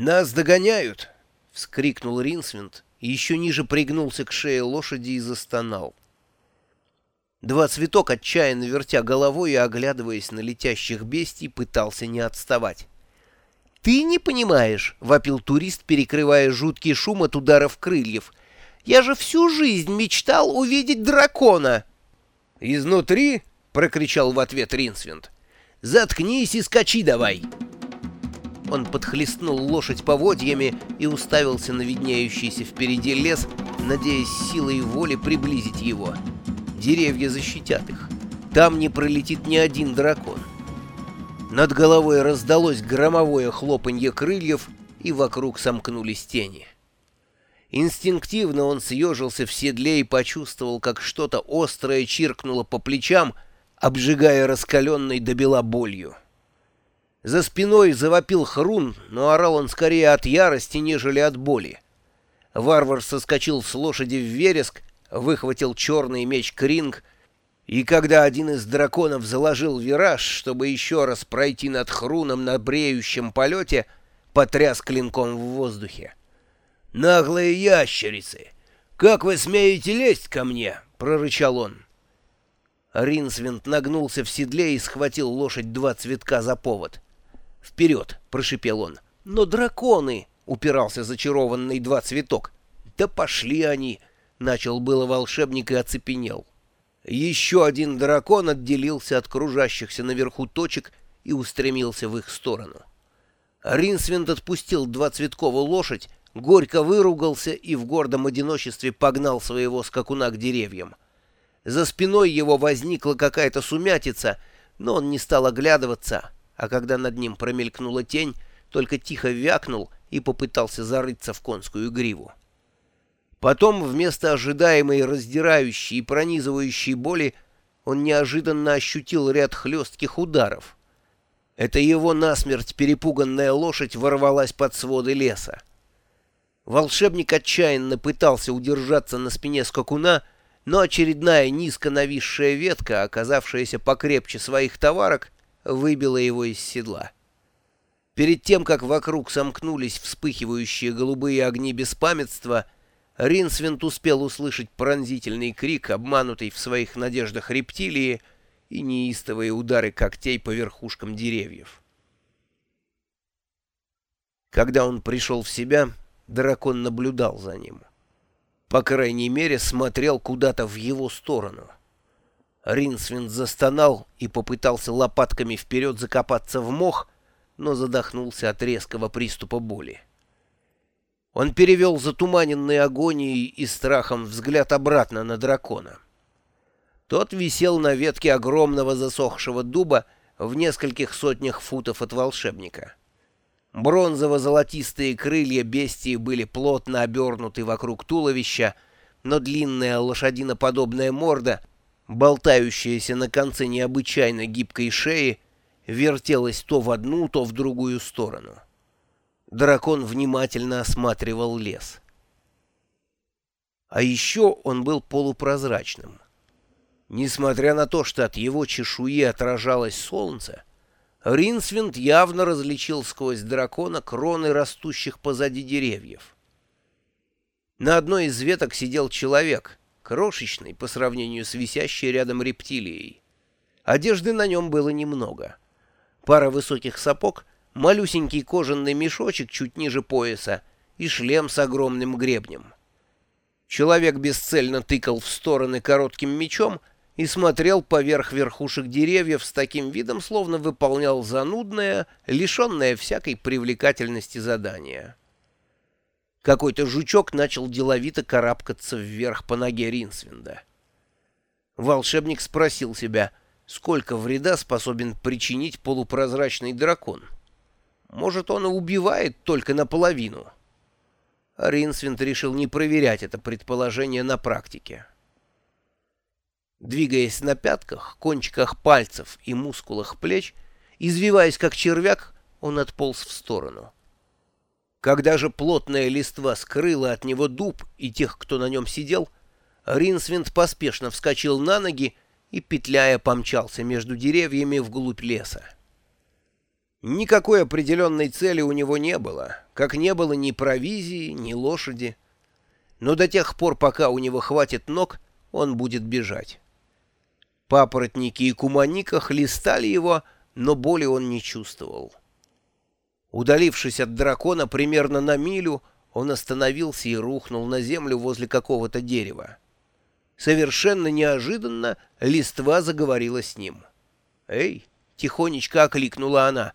«Нас догоняют!» — вскрикнул Ринсвинд и еще ниже пригнулся к шее лошади и застонал. Два цветок, отчаянно вертя головой и оглядываясь на летящих бестий, пытался не отставать. «Ты не понимаешь!» — вопил турист, перекрывая жуткий шум от ударов крыльев. «Я же всю жизнь мечтал увидеть дракона!» «Изнутри?» — прокричал в ответ Ринсвинд. «Заткнись и скачи давай!» Он подхлестнул лошадь поводьями и уставился на виднеющийся впереди лес, надеясь силой воли приблизить его. Деревья защитят их. Там не пролетит ни один дракон. Над головой раздалось громовое хлопанье крыльев, и вокруг сомкнулись тени. Инстинктивно он съежился в седле и почувствовал, как что-то острое чиркнуло по плечам, обжигая раскаленной до бела болью. За спиной завопил хрун, но орал он скорее от ярости, нежели от боли. Варвар соскочил с лошади в вереск, выхватил черный меч Кринг, и когда один из драконов заложил вираж, чтобы еще раз пройти над хруном на бреющем полете, потряс клинком в воздухе. «Наглые ящерицы! Как вы смеете лезть ко мне?» — прорычал он. Ринсвинд нагнулся в седле и схватил лошадь два цветка за повод. «Вперед!» — прошипел он. «Но драконы!» — упирался зачарованный два цветок. «Да пошли они!» — начал было волшебник и оцепенел. Еще один дракон отделился от кружащихся наверху точек и устремился в их сторону. Ринсвинд отпустил два цветковую лошадь, горько выругался и в гордом одиночестве погнал своего скакуна к деревьям. За спиной его возникла какая-то сумятица, но он не стал оглядываться — а когда над ним промелькнула тень, только тихо вякнул и попытался зарыться в конскую гриву. Потом, вместо ожидаемой раздирающей и пронизывающей боли, он неожиданно ощутил ряд хлестких ударов. Это его насмерть перепуганная лошадь ворвалась под своды леса. Волшебник отчаянно пытался удержаться на спине скакуна, но очередная низко нависшая ветка, оказавшаяся покрепче своих товарок, выбило его из седла. Перед тем, как вокруг сомкнулись вспыхивающие голубые огни беспамятства, Ринсвинт успел услышать пронзительный крик, обманутый в своих надеждах рептилии, и неистовые удары когтей по верхушкам деревьев. Когда он пришел в себя, дракон наблюдал за ним. По крайней мере, смотрел куда-то в его сторону — Ринсвинд застонал и попытался лопатками вперед закопаться в мох, но задохнулся от резкого приступа боли. Он перевел затуманенной агонией и страхом взгляд обратно на дракона. Тот висел на ветке огромного засохшего дуба в нескольких сотнях футов от волшебника. Бронзово-золотистые крылья бестии были плотно обернуты вокруг туловища, но длинная лошадиноподобная морда болтающаяся на конце необычайно гибкой шеи, вертелась то в одну, то в другую сторону. Дракон внимательно осматривал лес. А еще он был полупрозрачным. Несмотря на то, что от его чешуи отражалось солнце, Ринсвинд явно различил сквозь дракона кроны растущих позади деревьев. На одной из веток сидел человек — крошечный по сравнению с висящей рядом рептилией. Одежды на нем было немного. Пара высоких сапог, малюсенький кожаный мешочек чуть ниже пояса и шлем с огромным гребнем. Человек бесцельно тыкал в стороны коротким мечом и смотрел поверх верхушек деревьев с таким видом, словно выполнял занудное, лишенное всякой привлекательности задание. Какой-то жучок начал деловито карабкаться вверх по ноге Ринсвинда. Волшебник спросил себя, сколько вреда способен причинить полупрозрачный дракон. Может, он и убивает только наполовину. А Ринсвинд решил не проверять это предположение на практике. Двигаясь на пятках, кончиках пальцев и мускулах плеч, извиваясь как червяк, он отполз в сторону. Когда же плотная листва скрыла от него дуб и тех, кто на нем сидел, Ринсвинд поспешно вскочил на ноги и, петляя, помчался между деревьями вглубь леса. Никакой определенной цели у него не было, как не было ни провизии, ни лошади. Но до тех пор, пока у него хватит ног, он будет бежать. Папоротники и куманика хлестали его, но боли он не чувствовал. Удалившись от дракона примерно на милю, он остановился и рухнул на землю возле какого-то дерева. Совершенно неожиданно листва заговорила с ним. «Эй!» — тихонечко окликнула она.